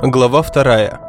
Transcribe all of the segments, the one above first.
Глава вторая.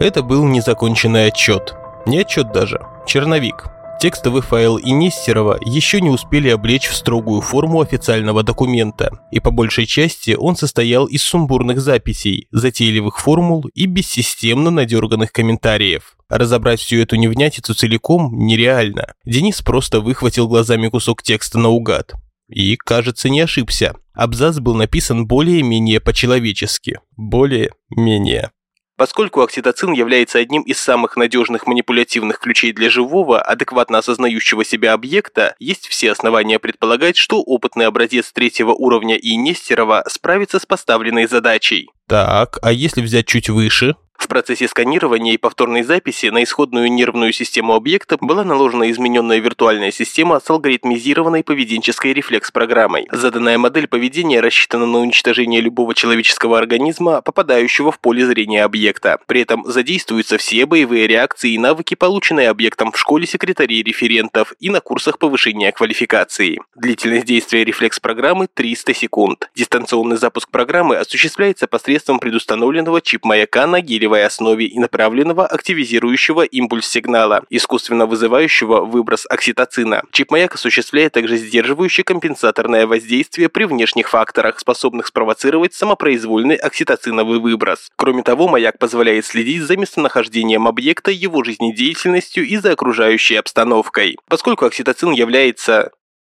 Это был незаконченный отчет. Не отчет даже, черновик. Текстовый файл и Нестерова еще не успели облечь в строгую форму официального документа, и по большей части он состоял из сумбурных записей, затейливых формул и бессистемно надерганных комментариев. Разобрать всю эту невнятицу целиком нереально. Денис просто выхватил глазами кусок текста наугад. И, кажется, не ошибся. Абзац был написан более-менее по-человечески. Более-менее. Поскольку окситоцин является одним из самых надежных манипулятивных ключей для живого, адекватно осознающего себя объекта, есть все основания предполагать, что опытный образец третьего уровня и Нестерова справится с поставленной задачей. Так, а если взять чуть выше? В процессе сканирования и повторной записи на исходную нервную систему объекта была наложена измененная виртуальная система с алгоритмизированной поведенческой рефлекс-программой. Заданная модель поведения рассчитана на уничтожение любого человеческого организма, попадающего в поле зрения объекта. При этом задействуются все боевые реакции и навыки, полученные объектом в школе секретарей референтов и на курсах повышения квалификации. Длительность действия рефлекс-программы 300 секунд. Дистанционный запуск программы осуществляется посредством предустановленного чип-маяка на гелевой гелевой основе и направленного активизирующего импульс-сигнала, искусственно вызывающего выброс окситоцина. Чип-маяк осуществляет также сдерживающее компенсаторное воздействие при внешних факторах, способных спровоцировать самопроизвольный окситоциновый выброс. Кроме того, маяк позволяет следить за местонахождением объекта, его жизнедеятельностью и за окружающей обстановкой. Поскольку окситоцин является...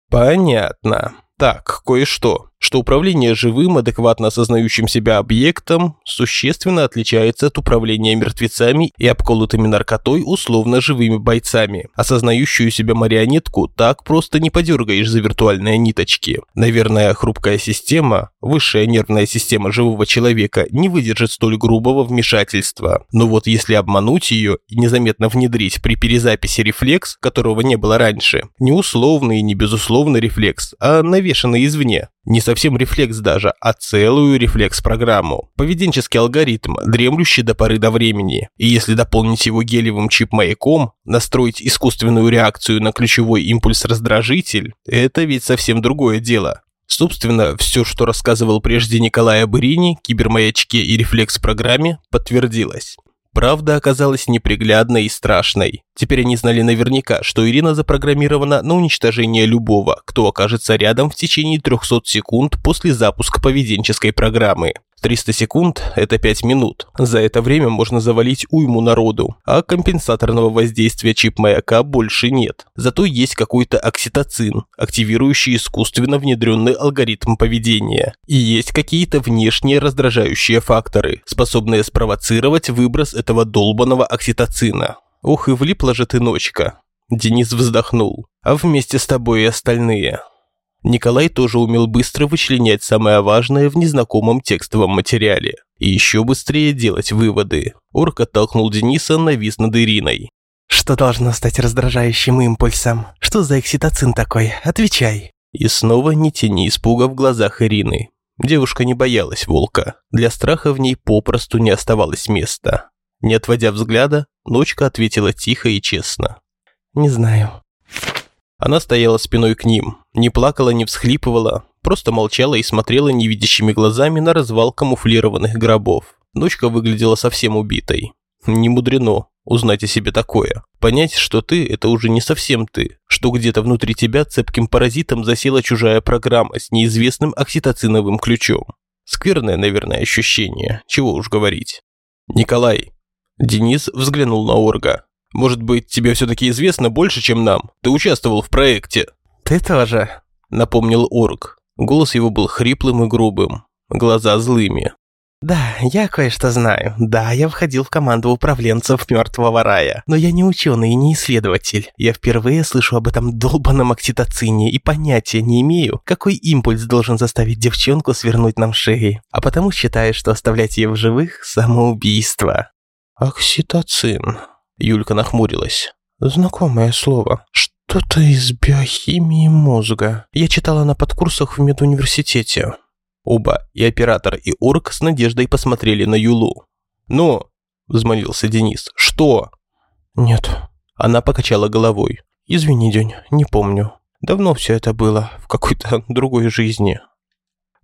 Понятно. Так, кое-что что управление живым, адекватно осознающим себя объектом существенно отличается от управления мертвецами и обколотыми наркотой условно живыми бойцами. Осознающую себя марионетку так просто не подергаешь за виртуальные ниточки. Наверное, хрупкая система, высшая нервная система живого человека не выдержит столь грубого вмешательства. Но вот если обмануть ее и незаметно внедрить при перезаписи рефлекс, которого не было раньше, не условный и не безусловный рефлекс, а навешанный извне, не совсем рефлекс даже, а целую рефлекс-программу. Поведенческий алгоритм, дремлющий до поры до времени. И если дополнить его гелевым чип-маяком, настроить искусственную реакцию на ключевой импульс-раздражитель, это ведь совсем другое дело. Собственно, все, что рассказывал прежде Николай об Ирине, кибермаячке и рефлекс-программе, подтвердилось. Правда оказалась неприглядной и страшной. Теперь они знали наверняка, что Ирина запрограммирована на уничтожение любого, кто окажется рядом в течение 300 секунд после запуска поведенческой программы. 300 секунд – это 5 минут. За это время можно завалить уйму народу, а компенсаторного воздействия чип-маяка больше нет. Зато есть какой-то окситоцин, активирующий искусственно внедренный алгоритм поведения. И есть какие-то внешние раздражающие факторы, способные спровоцировать выброс этого долбанного окситоцина. Ох и влипла же ты, ночка. Денис вздохнул. А вместе с тобой и остальные. Николай тоже умел быстро вычленять самое важное в незнакомом текстовом материале. И еще быстрее делать выводы. Орк оттолкнул Дениса, навис над Ириной. «Что должно стать раздражающим импульсом? Что за окситоцин такой? Отвечай!» И снова не тени испуга в глазах Ирины. Девушка не боялась волка. Для страха в ней попросту не оставалось места. Не отводя взгляда, Ночка ответила тихо и честно. «Не знаю. Она стояла спиной к ним, не плакала, не всхлипывала, просто молчала и смотрела невидящими глазами на развал камуфлированных гробов. Дочка выглядела совсем убитой. Не мудрено узнать о себе такое. Понять, что ты – это уже не совсем ты, что где-то внутри тебя цепким паразитом засела чужая программа с неизвестным окситоциновым ключом. Скверное, наверное, ощущение, чего уж говорить. «Николай». Денис взглянул на Орга. Может быть, тебе все-таки известно больше, чем нам? Ты участвовал в проекте». «Ты тоже», — напомнил Орк. Голос его был хриплым и грубым, глаза злыми. «Да, я кое-что знаю. Да, я входил в команду управленцев Мертвого Рая. Но я не ученый и не исследователь. Я впервые слышу об этом долбанном окситоцине и понятия не имею, какой импульс должен заставить девчонку свернуть нам шеи. А потому считаю, что оставлять ее в живых – самоубийство». «Окситоцин», Юлька нахмурилась. «Знакомое слово. Что-то из биохимии мозга. Я читала на подкурсах в медуниверситете». Оба, и оператор, и орк с надеждой посмотрели на Юлу. «Ну?» – взмолился Денис. «Что?» «Нет». Она покачала головой. «Извини, День, не помню. Давно все это было, в какой-то другой жизни».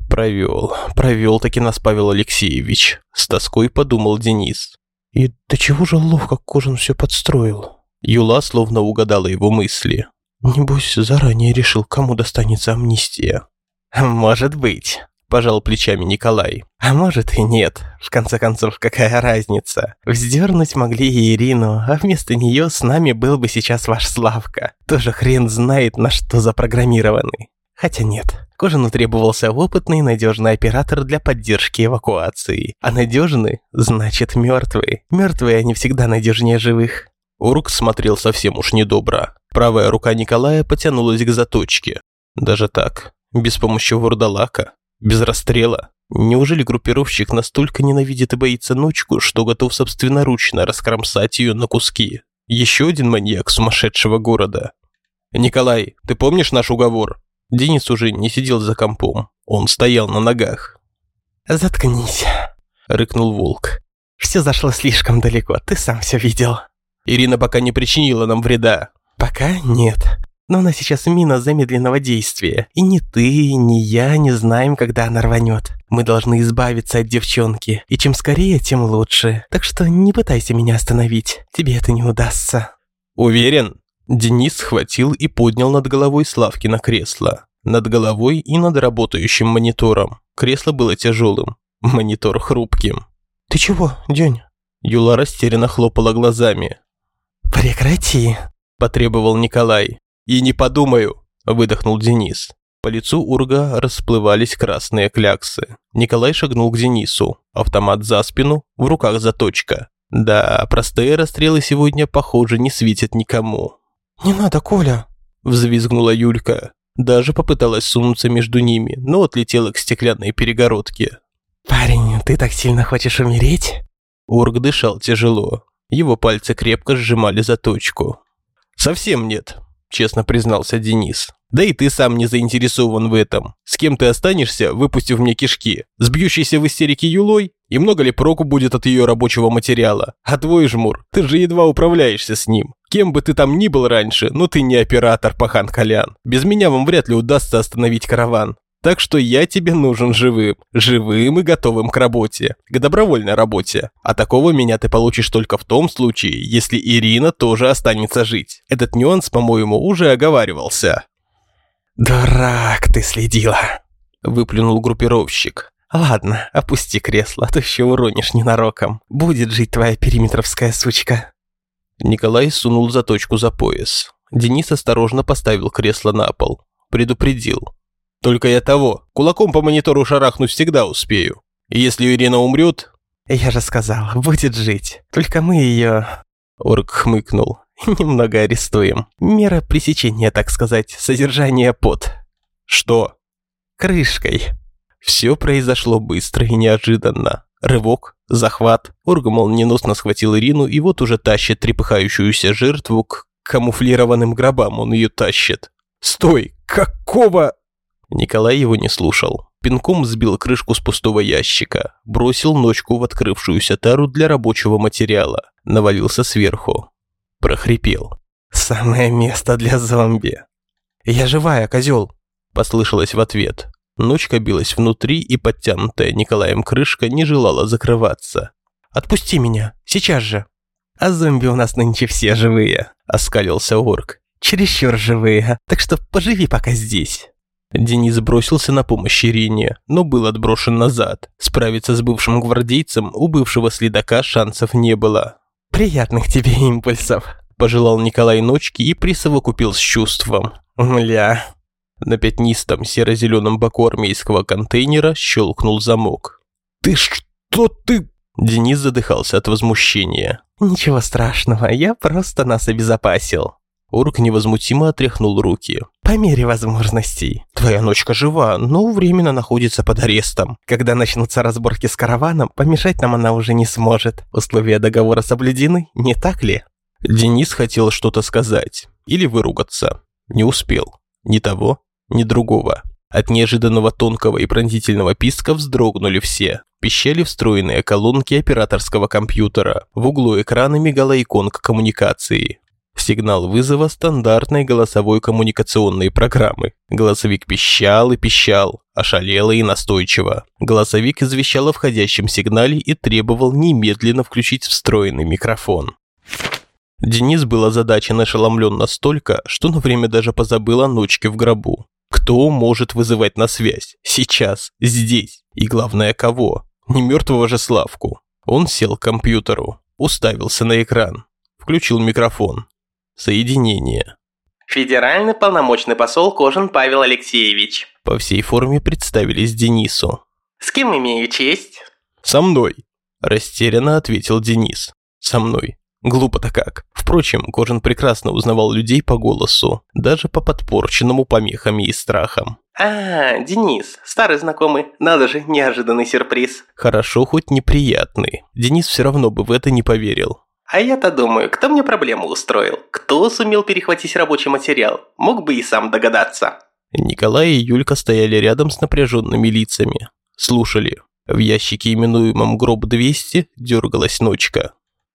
Провел, провел таки нас Павел Алексеевич. С тоской подумал Денис. И до чего же ловко Кожин все подстроил. Юла словно угадала его мысли. Небось, заранее решил, кому достанется амнистия. Может быть, пожал плечами Николай. А может и нет. В конце концов, какая разница? Вздернуть могли и Ирину, а вместо нее с нами был бы сейчас ваш Славка. Тоже хрен знает, на что запрограммированный. Хотя нет, Кожину требовался опытный надежный оператор для поддержки эвакуации. А надежный значит мертвый. Мертвые они всегда надежнее живых. Урк смотрел совсем уж недобро. Правая рука Николая потянулась к заточке. Даже так, без помощи вурдалака, без расстрела. Неужели группировщик настолько ненавидит и боится ночку, что готов собственноручно раскромсать ее на куски? Еще один маньяк сумасшедшего города. «Николай, ты помнишь наш уговор?» Денис уже не сидел за компом. Он стоял на ногах. «Заткнись», — рыкнул волк. «Все зашло слишком далеко, ты сам все видел». «Ирина пока не причинила нам вреда». «Пока нет. Но она сейчас мина замедленного действия. И ни ты, ни я не знаем, когда она рванет. Мы должны избавиться от девчонки. И чем скорее, тем лучше. Так что не пытайся меня остановить. Тебе это не удастся». «Уверен?» Денис схватил и поднял над головой Славки на кресло. Над головой и над работающим монитором. Кресло было тяжелым, монитор хрупким. «Ты чего, День?» Юла растерянно хлопала глазами. «Прекрати!» – потребовал Николай. «И не подумаю!» – выдохнул Денис. По лицу Урга расплывались красные кляксы. Николай шагнул к Денису. Автомат за спину, в руках заточка. Да, простые расстрелы сегодня, похоже, не светят никому. «Не надо, Коля!» – взвизгнула Юлька. Даже попыталась сунуться между ними, но отлетела к стеклянной перегородке. «Парень, ты так сильно хочешь умереть?» Ург дышал тяжело. Его пальцы крепко сжимали заточку. «Совсем нет», – честно признался Денис. «Да и ты сам не заинтересован в этом. С кем ты останешься, выпустив мне кишки? С бьющейся в истерике Юлой? И много ли проку будет от ее рабочего материала? А твой жмур, ты же едва управляешься с ним. Кем бы ты там ни был раньше, но ты не оператор, пахан Колян. Без меня вам вряд ли удастся остановить караван. Так что я тебе нужен живым. Живым и готовым к работе. К добровольной работе. А такого меня ты получишь только в том случае, если Ирина тоже останется жить. Этот нюанс, по-моему, уже оговаривался. «Дурак ты следила!» – выплюнул группировщик. «Ладно, опусти кресло, а то еще уронишь ненароком. Будет жить твоя периметровская сучка». Николай сунул заточку за пояс. Денис осторожно поставил кресло на пол. Предупредил. «Только я того, кулаком по монитору шарахнуть всегда успею. И если Ирина умрет...» «Я же сказал, будет жить. Только мы ее...» Орк хмыкнул. «Немного арестуем. Мера пресечения, так сказать, содержание под...» «Что?» «Крышкой». Все произошло быстро и неожиданно. Рывок, захват. Орг молниеносно схватил Ирину и вот уже тащит трепыхающуюся жертву к камуфлированным гробам он ее тащит. «Стой! Какого?» Николай его не слушал. Пинком сбил крышку с пустого ящика, бросил ночку в открывшуюся тару для рабочего материала, навалился сверху. Прохрипел. «Самое место для зомби!» «Я живая, козел!» Послышалось в ответ. Ночка билась внутри, и подтянутая Николаем крышка не желала закрываться. «Отпусти меня, сейчас же!» «А зомби у нас нынче все живые», — оскалился орк. «Чересчур живые, так что поживи пока здесь». Денис бросился на помощь Ирине, но был отброшен назад. Справиться с бывшим гвардейцем у бывшего следака шансов не было. «Приятных тебе импульсов», – пожелал Николай Ночки и присовокупил с чувством. «Мля, на пятнистом серо-зеленом боку армейского контейнера щелкнул замок. «Ты что ты...» Денис задыхался от возмущения. «Ничего страшного, я просто нас обезопасил». Орк невозмутимо отряхнул руки. «По мере возможностей. Твоя ночка жива, но временно находится под арестом. Когда начнутся разборки с караваном, помешать нам она уже не сможет. Условия договора соблюдены, не так ли?» Денис хотел что-то сказать или выругаться. Не успел. Ни того, ни другого. От неожиданного тонкого и пронзительного писка вздрогнули все. Пищали встроенные колонки операторского компьютера. В углу экрана мигала иконка коммуникации. Сигнал вызова стандартной голосовой коммуникационной программы. Голосовик пищал и пищал, ошалело и настойчиво. Голосовик извещал о входящем сигнале и требовал немедленно включить встроенный микрофон. Денис был озадачен ошеломлен настолько, что на время даже позабыл о ночке в гробу. Кто может вызывать на связь? Сейчас, здесь. И главное, кого? Не мертвого же Славку. Он сел к компьютеру, уставился на экран, включил микрофон. Соединение. Федеральный полномочный посол Кожин Павел Алексеевич. По всей форме представились Денису. С кем имею честь? «Со мной», – растерянно ответил Денис. «Со мной. Глупо-то как. Впрочем, Кожин прекрасно узнавал людей по голосу, даже по подпорченному помехами и страхам. А, Денис, старый знакомый, надо же, неожиданный сюрприз. Хорошо, хоть неприятный. Денис все равно бы в это не поверил. А я-то думаю, кто мне проблему устроил? Кто сумел перехватить рабочий материал? Мог бы и сам догадаться. Николай и Юлька стояли рядом с напряженными лицами. Слушали. В ящике, именуемом «Гроб-200», дергалась ночка.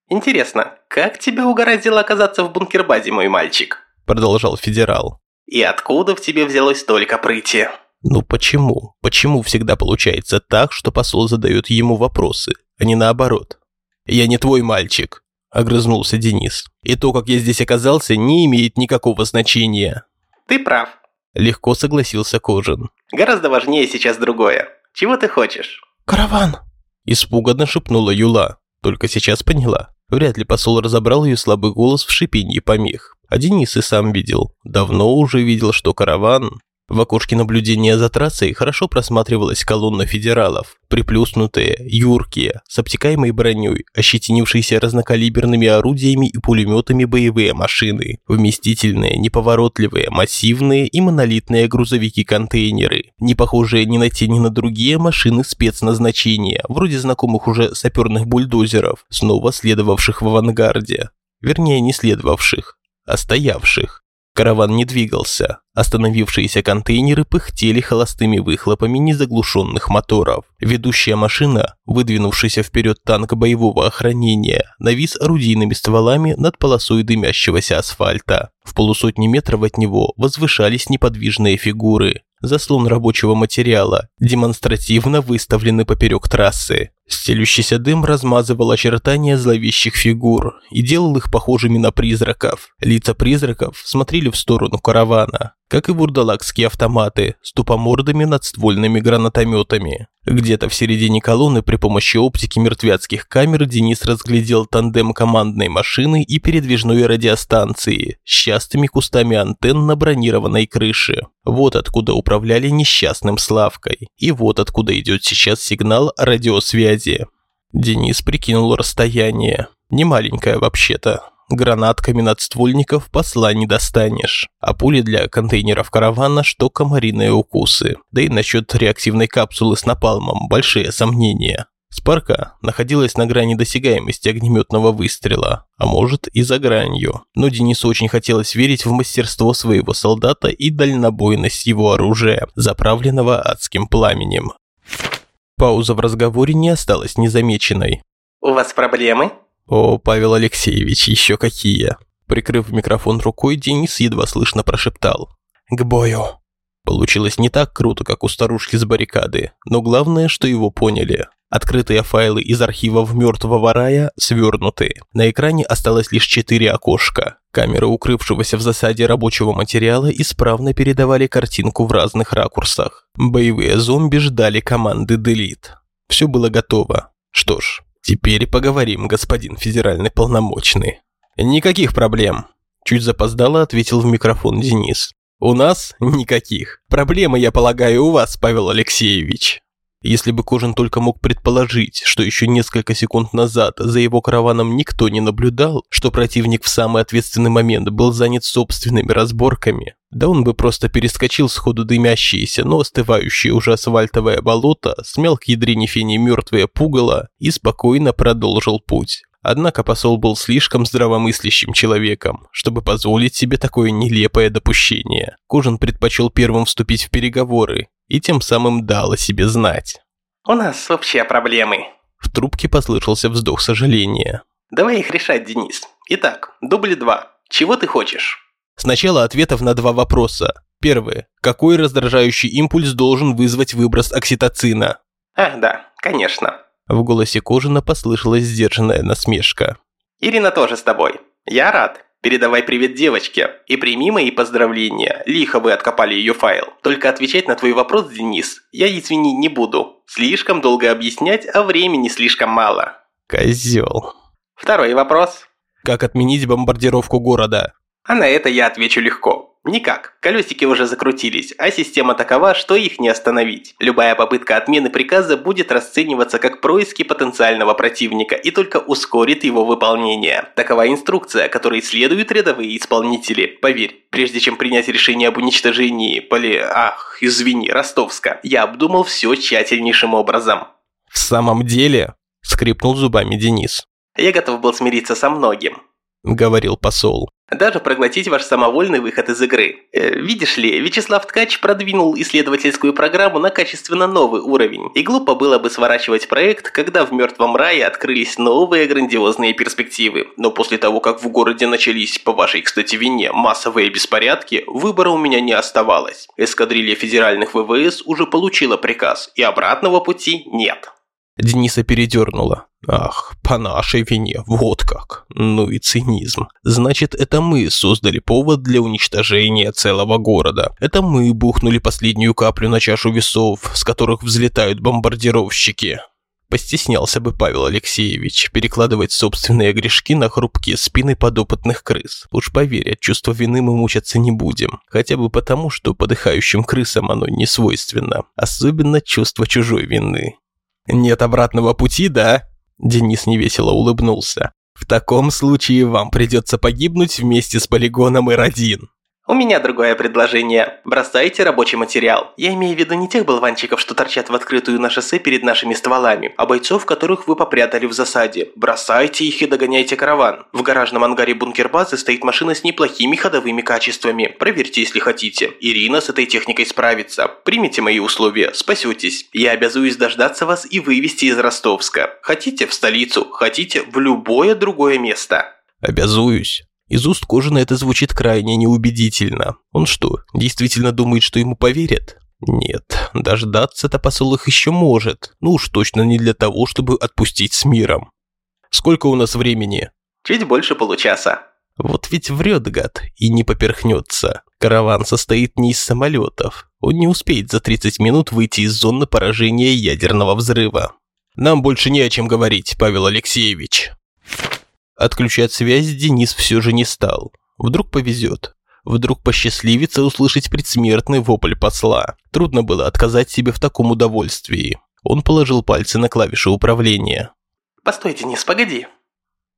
«Интересно, как тебя угораздило оказаться в бункербазе, мой мальчик?» Продолжал федерал. «И откуда в тебе взялось столько прыти?» Ну почему? Почему всегда получается так, что посол задает ему вопросы, а не наоборот? «Я не твой мальчик», – огрызнулся Денис. «И то, как я здесь оказался, не имеет никакого значения». «Ты прав», – легко согласился Кожин. «Гораздо важнее сейчас другое. Чего ты хочешь?» «Караван!» – испуганно шепнула Юла. Только сейчас поняла. Вряд ли посол разобрал ее слабый голос в шипении помех. А Денис и сам видел. Давно уже видел, что караван... В окошке наблюдения за трассой хорошо просматривалась колонна федералов, приплюснутые, юркие, с обтекаемой броней, ощетинившиеся разнокалиберными орудиями и пулеметами боевые машины, вместительные, неповоротливые, массивные и монолитные грузовики-контейнеры, не похожие ни на те, ни на другие машины спецназначения, вроде знакомых уже саперных бульдозеров, снова следовавших в авангарде. Вернее, не следовавших, а стоявших. Караван не двигался. Остановившиеся контейнеры пыхтели холостыми выхлопами незаглушенных моторов. Ведущая машина, выдвинувшийся вперед танк боевого охранения, навис орудийными стволами над полосой дымящегося асфальта. В полусотни метров от него возвышались неподвижные фигуры. Заслон рабочего материала, демонстративно выставлены поперек трассы. Стелющийся дым размазывал очертания зловещих фигур и делал их похожими на призраков. Лица призраков смотрели в сторону каравана, как и бурдалакские автоматы с тупомордыми надствольными гранатометами. Где-то в середине колонны при помощи оптики мертвяцких камер Денис разглядел тандем командной машины и передвижной радиостанции с частыми кустами антенн на бронированной крыше. Вот откуда управляли несчастным Славкой. И вот откуда идет сейчас сигнал радиосвязи. Денис прикинул расстояние. Не маленькое вообще-то. Гранатками надствольников посла не достанешь. А пули для контейнеров каравана, что комариные укусы. Да и насчет реактивной капсулы с напалмом большие сомнения. Спарка находилась на грани досягаемости огнеметного выстрела, а может и за гранью. Но Денису очень хотелось верить в мастерство своего солдата и дальнобойность его оружия, заправленного адским пламенем. Пауза в разговоре не осталась незамеченной. «У вас проблемы?» «О, Павел Алексеевич, еще какие!» Прикрыв микрофон рукой, Денис едва слышно прошептал. «К бою!» Получилось не так круто, как у старушки с баррикады, но главное, что его поняли. Открытые файлы из архивов мертвого рая свернуты. На экране осталось лишь четыре окошка. Камеры укрывшегося в засаде рабочего материала исправно передавали картинку в разных ракурсах. Боевые зомби ждали команды Delete. Все было готово. Что ж, теперь поговорим, господин федеральный полномочный. Никаких проблем. Чуть запоздало ответил в микрофон Денис. У нас никаких. Проблемы, я полагаю, у вас, Павел Алексеевич. Если бы Кожин только мог предположить, что еще несколько секунд назад за его караваном никто не наблюдал, что противник в самый ответственный момент был занят собственными разборками, да он бы просто перескочил сходу дымящиеся, но остывающие уже асфальтовое болото, смел к ядрине фени мертвое пугало и спокойно продолжил путь. Однако посол был слишком здравомыслящим человеком, чтобы позволить себе такое нелепое допущение. Кожин предпочел первым вступить в переговоры и тем самым дал о себе знать. «У нас общие проблемы». В трубке послышался вздох сожаления. «Давай их решать, Денис. Итак, дубль два. Чего ты хочешь?» Сначала ответов на два вопроса. Первое. Какой раздражающий импульс должен вызвать выброс окситоцина? Ах, да, конечно. В голосе Кожина послышалась сдержанная насмешка. Ирина тоже с тобой. Я рад. Передавай привет девочке и прими мои поздравления. Лихо вы откопали ее файл. Только отвечать на твой вопрос, Денис, я, извини, не буду. Слишком долго объяснять, а времени слишком мало. Козел. Второй вопрос. Как отменить бомбардировку города? А на это я отвечу легко. Никак. Колесики уже закрутились, а система такова, что их не остановить. Любая попытка отмены приказа будет расцениваться как происки потенциального противника и только ускорит его выполнение. Такова инструкция, которой следуют рядовые исполнители. Поверь, прежде чем принять решение об уничтожении поли... Ах, извини, Ростовска, я обдумал все тщательнейшим образом. В самом деле? Скрипнул зубами Денис. Я готов был смириться со многим. Говорил посол. Даже проглотить ваш самовольный выход из игры. Э, видишь ли, Вячеслав Ткач продвинул исследовательскую программу на качественно новый уровень. И глупо было бы сворачивать проект, когда в мертвом рае открылись новые грандиозные перспективы. Но после того, как в городе начались, по вашей, кстати, вине, массовые беспорядки, выбора у меня не оставалось. Эскадрилья федеральных ВВС уже получила приказ, и обратного пути нет. Дениса передернуло. Ах, по нашей вине, вот как. Ну и цинизм. Значит, это мы создали повод для уничтожения целого города. Это мы бухнули последнюю каплю на чашу весов, с которых взлетают бомбардировщики. Постеснялся бы Павел Алексеевич перекладывать собственные грешки на хрупкие спины подопытных крыс. Уж поверь, от чувства вины мы мучаться не будем. Хотя бы потому, что подыхающим крысам оно не свойственно. Особенно чувство чужой вины. Нет обратного пути, да? Денис невесело улыбнулся. В таком случае вам придется погибнуть вместе с полигоном Ир-1. У меня другое предложение. Бросайте рабочий материал. Я имею в виду не тех болванчиков, что торчат в открытую на шоссе перед нашими стволами, а бойцов, которых вы попрятали в засаде. Бросайте их и догоняйте караван. В гаражном ангаре бункер-базы стоит машина с неплохими ходовыми качествами. Проверьте, если хотите. Ирина с этой техникой справится. Примите мои условия, спасетесь. Я обязуюсь дождаться вас и вывести из Ростовска. Хотите в столицу, хотите в любое другое место. Обязуюсь. Из уст Кожина это звучит крайне неубедительно. Он что, действительно думает, что ему поверят? Нет, дождаться-то посол их еще может. Ну уж точно не для того, чтобы отпустить с миром. Сколько у нас времени? Чуть больше получаса. Вот ведь врет гад и не поперхнется. Караван состоит не из самолетов. Он не успеет за 30 минут выйти из зоны поражения ядерного взрыва. Нам больше не о чем говорить, Павел Алексеевич. Отключать связь Денис все же не стал. Вдруг повезет. Вдруг посчастливится услышать предсмертный вопль посла. Трудно было отказать себе в таком удовольствии. Он положил пальцы на клавиши управления. «Постой, Денис, погоди».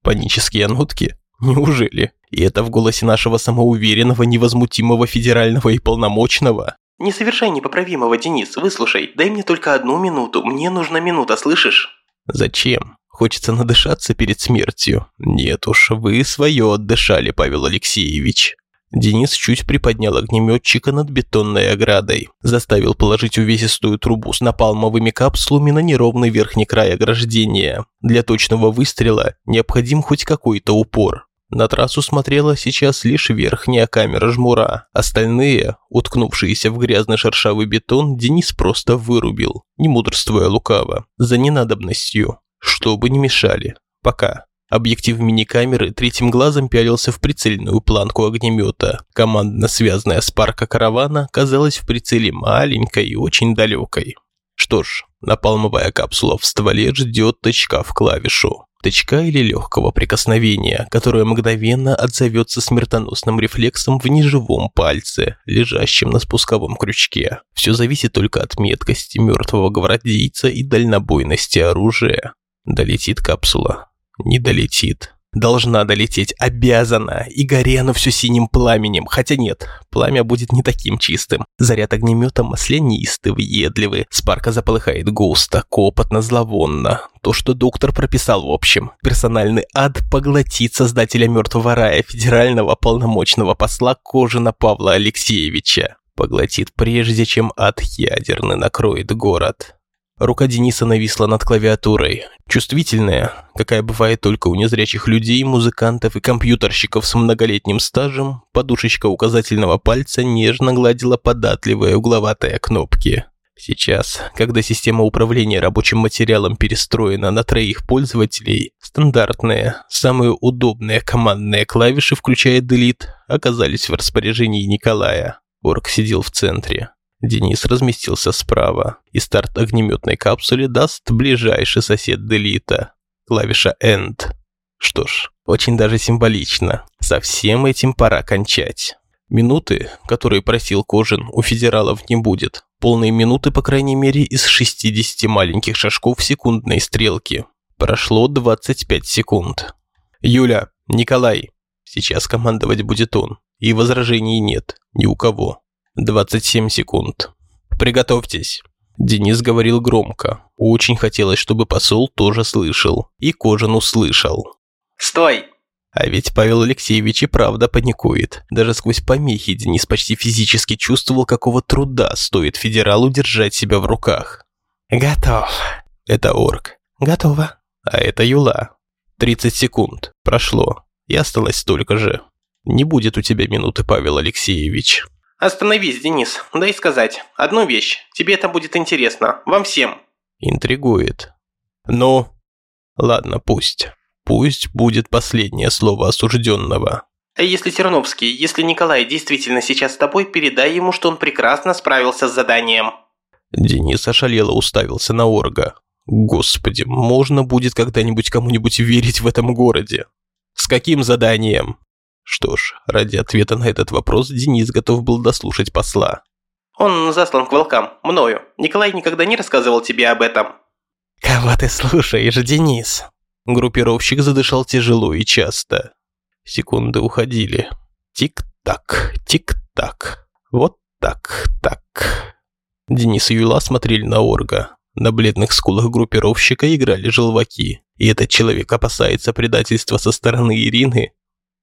Панические нотки? Неужели? И это в голосе нашего самоуверенного, невозмутимого федерального и полномочного? «Не совершай непоправимого, Денис, выслушай. Дай мне только одну минуту. Мне нужна минута, слышишь?» «Зачем?» Хочется надышаться перед смертью. Нет уж, вы свое отдышали, Павел Алексеевич. Денис чуть приподнял огнеметчика над бетонной оградой. Заставил положить увесистую трубу с напалмовыми капсулами на неровный верхний край ограждения. Для точного выстрела необходим хоть какой-то упор. На трассу смотрела сейчас лишь верхняя камера жмура. Остальные, уткнувшиеся в грязный шершавый бетон, Денис просто вырубил, не мудрствуя лукаво, за ненадобностью чтобы не мешали. Пока. Объектив мини-камеры третьим глазом пялился в прицельную планку огнемета. Командно связанная спарка каравана казалась в прицеле маленькой и очень далекой. Что ж, напалмовая капсула в стволе ждет тычка в клавишу. Тычка или легкого прикосновения, которое мгновенно отзовется смертоносным рефлексом в неживом пальце, лежащем на спусковом крючке. Все зависит только от меткости мертвого гвардейца и дальнобойности оружия. Долетит капсула. Не долетит. Должна долететь, обязана, и горе оно все синим пламенем. Хотя нет, пламя будет не таким чистым. Заряд огнемета маслянистый, въедливый. Спарка заполыхает густо, копотно, зловонно. То, что доктор прописал в общем. Персональный ад поглотит создателя мертвого рая, федерального полномочного посла Кожина Павла Алексеевича. Поглотит прежде, чем ад ядерный накроет город. Рука Дениса нависла над клавиатурой. Чувствительная, какая бывает только у незрячих людей, музыкантов и компьютерщиков с многолетним стажем, подушечка указательного пальца нежно гладила податливые угловатые кнопки. Сейчас, когда система управления рабочим материалом перестроена на троих пользователей, стандартные, самые удобные командные клавиши, включая Delete, оказались в распоряжении Николая. Орк сидел в центре. Денис разместился справа, и старт огнеметной капсуле даст ближайший сосед Делита, клавиша End. Что ж, очень даже символично. Со всем этим пора кончать. Минуты, которые просил Кожин, у федералов не будет. Полные минуты, по крайней мере, из 60 маленьких шажков секундной стрелки. Прошло 25 секунд. «Юля, Николай!» Сейчас командовать будет он. И возражений нет. Ни у кого. 27 секунд. Приготовьтесь. Денис говорил громко. Очень хотелось, чтобы посол тоже слышал. И Кожан услышал. «Стой!» А ведь Павел Алексеевич и правда паникует. Даже сквозь помехи Денис почти физически чувствовал, какого труда стоит федералу держать себя в руках. «Готов». Это орк. «Готово». А это Юла. 30 секунд. Прошло. И осталось столько же. Не будет у тебя минуты, Павел Алексеевич. «Остановись, Денис, дай сказать. Одну вещь. Тебе это будет интересно. Вам всем». Интригует. «Ну?» «Ладно, пусть. Пусть будет последнее слово осужденного». А если Терновский, если Николай действительно сейчас с тобой, передай ему, что он прекрасно справился с заданием». Денис ошалело уставился на Орга. «Господи, можно будет когда-нибудь кому-нибудь верить в этом городе?» «С каким заданием?» Что ж, ради ответа на этот вопрос Денис готов был дослушать посла. «Он заслан к волкам, мною. Николай никогда не рассказывал тебе об этом». «Кого ты слушаешь, Денис?» Группировщик задышал тяжело и часто. Секунды уходили. Тик-так, тик-так. Вот так, так. Денис и Юла смотрели на Орга. На бледных скулах группировщика играли желваки. И этот человек опасается предательства со стороны Ирины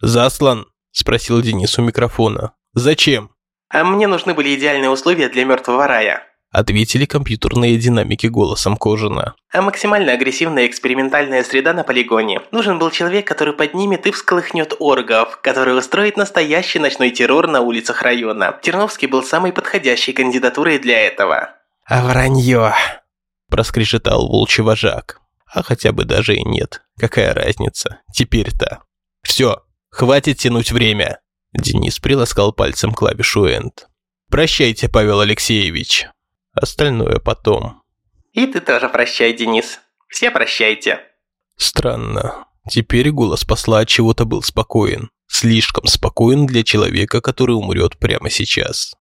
«Заслан?» – спросил Денис у микрофона. «Зачем?» «А мне нужны были идеальные условия для мертвого рая», – ответили компьютерные динамики голосом Кожина. «А максимально агрессивная экспериментальная среда на полигоне. Нужен был человек, который поднимет и всколыхнет оргов, который устроит настоящий ночной террор на улицах района. Терновский был самой подходящей кандидатурой для этого». «А вранье!» – проскрежетал волчий вожак. А хотя бы даже и нет. Какая разница? Теперь-то. Все, Хватит тянуть время!» Денис приласкал пальцем клавишу End. «Прощайте, Павел Алексеевич. Остальное потом». «И ты тоже прощай, Денис. Все прощайте». Странно. Теперь голос посла от чего-то был спокоен. Слишком спокоен для человека, который умрет прямо сейчас.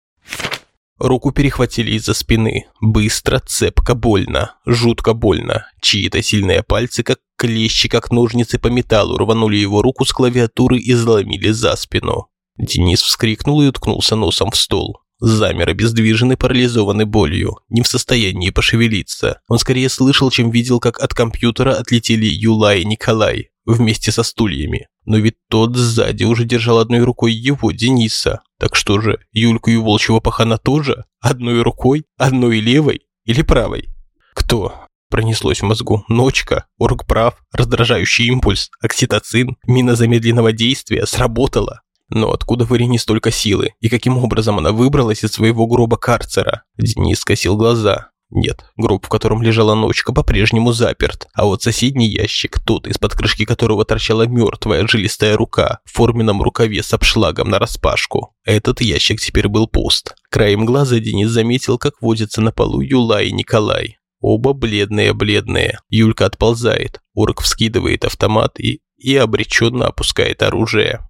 Руку перехватили из-за спины. Быстро, цепко, больно. Жутко больно. Чьи-то сильные пальцы, как клещи, как ножницы по металлу, рванули его руку с клавиатуры и заломили за спину. Денис вскрикнул и уткнулся носом в стол. Замер обездвиженный, парализованный болью, не в состоянии пошевелиться. Он скорее слышал, чем видел, как от компьютера отлетели Юла и Николай вместе со стульями. Но ведь тот сзади уже держал одной рукой его, Дениса. Так что же, Юльку и волчьего пахана тоже? Одной рукой? Одной левой? Или правой? Кто? Пронеслось в мозгу. Ночка, оргправ, раздражающий импульс, окситоцин, мина замедленного действия сработала. Но откуда в Ирине столько силы? И каким образом она выбралась из своего гроба карцера? Денис скосил глаза. Нет, гроб, в котором лежала ночка, по-прежнему заперт. А вот соседний ящик, тот, из-под крышки которого торчала мертвая жилистая рука, в форменном рукаве с обшлагом нараспашку. Этот ящик теперь был пуст. Краем глаза Денис заметил, как водятся на полу Юла и Николай. Оба бледные-бледные. Юлька отползает. Орк вскидывает автомат и, и обреченно опускает оружие.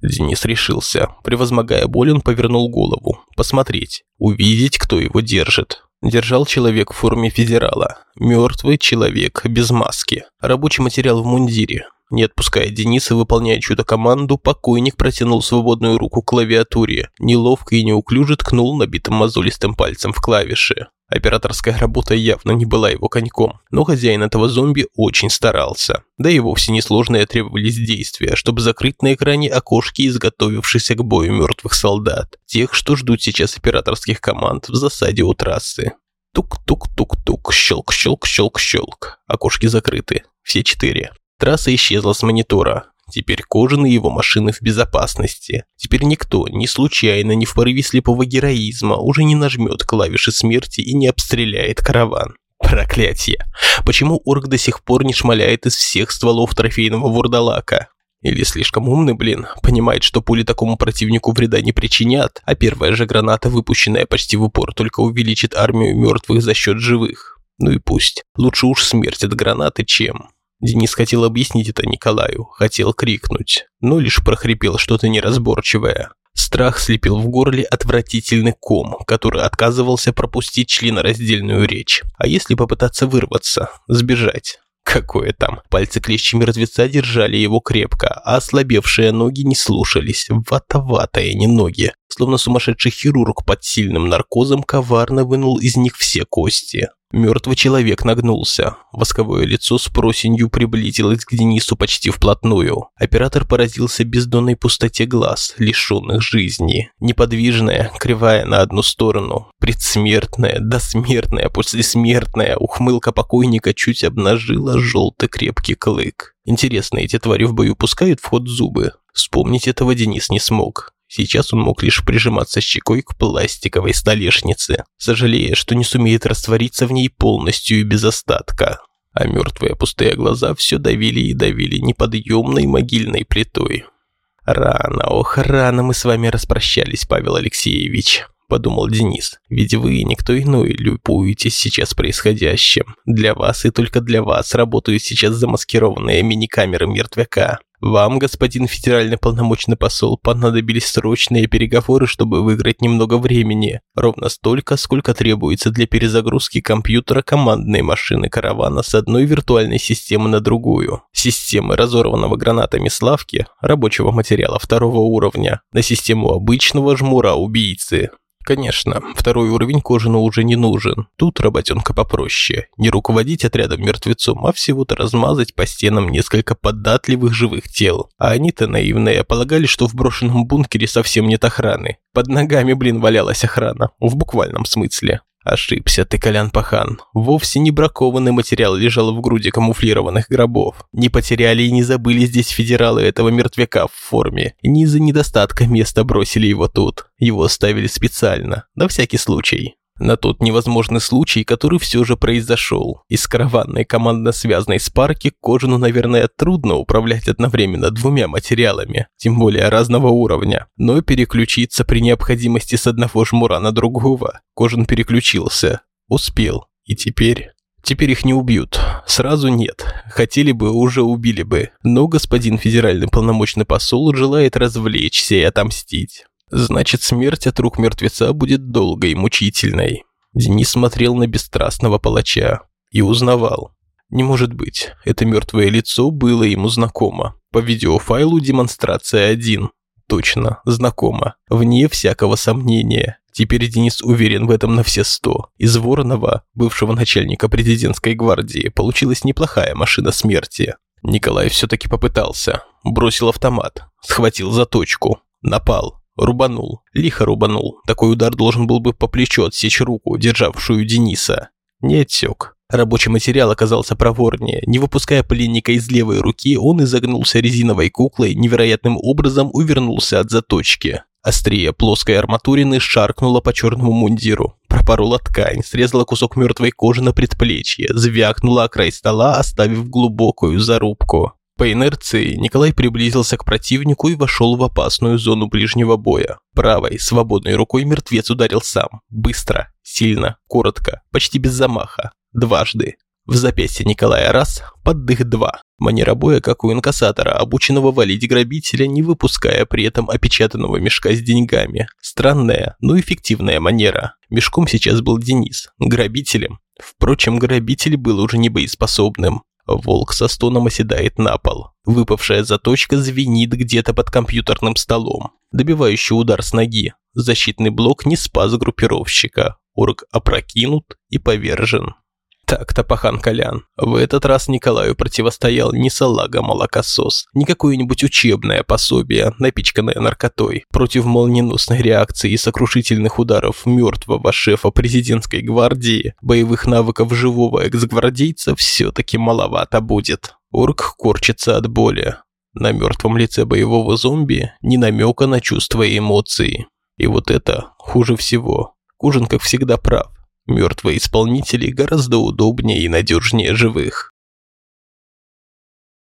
Денис решился. Превозмогая боль, он повернул голову. Посмотреть. Увидеть, кто его держит держал человек в форме федерала. Мертвый человек, без маски. Рабочий материал в мундире. Не отпуская Дениса, выполняя чью-то команду, покойник протянул свободную руку к клавиатуре, неловко и неуклюже ткнул набитым мозолистым пальцем в клавиши. Операторская работа явно не была его коньком, но хозяин этого зомби очень старался. Да и вовсе несложные требовались действия, чтобы закрыть на экране окошки изготовившихся к бою мертвых солдат, тех, что ждут сейчас операторских команд в засаде у трассы. Тук-тук-тук-тук, щелк-щелк-щелк-щелк. Окошки закрыты. Все четыре. Трасса исчезла с монитора. Теперь Кожин и его машины в безопасности. Теперь никто, ни случайно, ни в порыве слепого героизма, уже не нажмет клавиши смерти и не обстреляет караван. Проклятие. Почему орк до сих пор не шмаляет из всех стволов трофейного вурдалака? Или слишком умный, блин, понимает, что пули такому противнику вреда не причинят, а первая же граната, выпущенная почти в упор, только увеличит армию мертвых за счет живых. Ну и пусть. Лучше уж смерть от гранаты, чем... Денис хотел объяснить это Николаю, хотел крикнуть, но лишь прохрипел что-то неразборчивое. Страх слепил в горле отвратительный ком, который отказывался пропустить членораздельную речь. А если попытаться вырваться, сбежать? Какое там? Пальцы клещи мертвеца держали его крепко, а ослабевшие ноги не слушались. Вата-ватые не ноги. Словно сумасшедший хирург под сильным наркозом коварно вынул из них все кости. Мертвый человек нагнулся. Восковое лицо с просенью приблизилось к Денису почти вплотную. Оператор поразился бездонной пустоте глаз, лишенных жизни. Неподвижная, кривая на одну сторону. Предсмертная, досмертная, послесмертная. Ухмылка покойника чуть обнажила желтый крепкий клык. Интересно, эти твари в бою пускают в ход зубы? Вспомнить этого Денис не смог. Сейчас он мог лишь прижиматься щекой к пластиковой столешнице, сожалея, что не сумеет раствориться в ней полностью и без остатка. А мертвые пустые глаза все давили и давили неподъемной могильной плитой. «Рано, ох, рано мы с вами распрощались, Павел Алексеевич», – подумал Денис. «Ведь вы, никто иной, любуетесь сейчас происходящим. Для вас и только для вас работают сейчас замаскированные мини-камеры мертвяка. Вам, господин федеральный полномочный посол, понадобились срочные переговоры, чтобы выиграть немного времени. Ровно столько, сколько требуется для перезагрузки компьютера командной машины каравана с одной виртуальной системы на другую. Системы разорванного гранатами славки, рабочего материала второго уровня, на систему обычного жмура убийцы. Конечно, второй уровень Кожину уже не нужен. Тут работенка попроще. Не руководить отрядом мертвецом, а всего-то размазать по стенам несколько податливых живых тел. А они-то наивные, полагали, что в брошенном бункере совсем нет охраны. Под ногами, блин, валялась охрана. В буквальном смысле. Ошибся ты, Колян-пахан. Вовсе не бракованный материал лежал в груди камуфлированных гробов. Не потеряли и не забыли здесь федералы этого мертвяка в форме. Не из-за недостатка места бросили его тут. Его оставили специально, на всякий случай. На тот невозможный случай, который все же произошел. Из караванной командно-связанной спарки Кожину, наверное, трудно управлять одновременно двумя материалами, тем более разного уровня. Но переключиться при необходимости с одного жмура на другого. Кожин переключился. Успел. И теперь... Теперь их не убьют. Сразу нет. Хотели бы, уже убили бы. Но господин федеральный полномочный посол желает развлечься и отомстить. Значит, смерть от рук мертвеца будет долгой и мучительной. Денис смотрел на бесстрастного палача и узнавал. Не может быть, это мертвое лицо было ему знакомо. По видеофайлу демонстрация 1. Точно, знакомо. Вне всякого сомнения. Теперь Денис уверен в этом на все сто. Из Воронова, бывшего начальника президентской гвардии, получилась неплохая машина смерти. Николай все-таки попытался. Бросил автомат. Схватил за точку. Напал. Рубанул. Лихо рубанул. Такой удар должен был бы по плечу отсечь руку, державшую Дениса. Не отсек. Рабочий материал оказался проворнее. Не выпуская пленника из левой руки, он изогнулся резиновой куклой, невероятным образом увернулся от заточки. Острее плоской арматурины шаркнуло по черному мундиру. Пропорола ткань, срезала кусок мертвой кожи на предплечье, звякнула о край стола, оставив глубокую зарубку. По инерции Николай приблизился к противнику и вошел в опасную зону ближнего боя. Правой, свободной рукой мертвец ударил сам. Быстро, сильно, коротко, почти без замаха. Дважды. В запястье Николая раз, под дых два. Манера боя, как у инкассатора, обученного валить грабителя, не выпуская при этом опечатанного мешка с деньгами. Странная, но эффективная манера. Мешком сейчас был Денис, грабителем. Впрочем, грабитель был уже не боеспособным. Волк со стоном оседает на пол. Выпавшая заточка звенит где-то под компьютерным столом. Добивающий удар с ноги. Защитный блок не спас группировщика. Орг опрокинут и повержен. Так-то, пахан Колян. В этот раз Николаю противостоял не салага-молокосос, не какое-нибудь учебное пособие, напичканное наркотой. Против молниеносной реакции и сокрушительных ударов мертвого шефа президентской гвардии, боевых навыков живого эксгвардейца все-таки маловато будет. Орк корчится от боли. На мертвом лице боевого зомби ни намека на чувства и эмоции. И вот это хуже всего. Кужин, как всегда, прав. Мертвые исполнители гораздо удобнее и надежнее живых.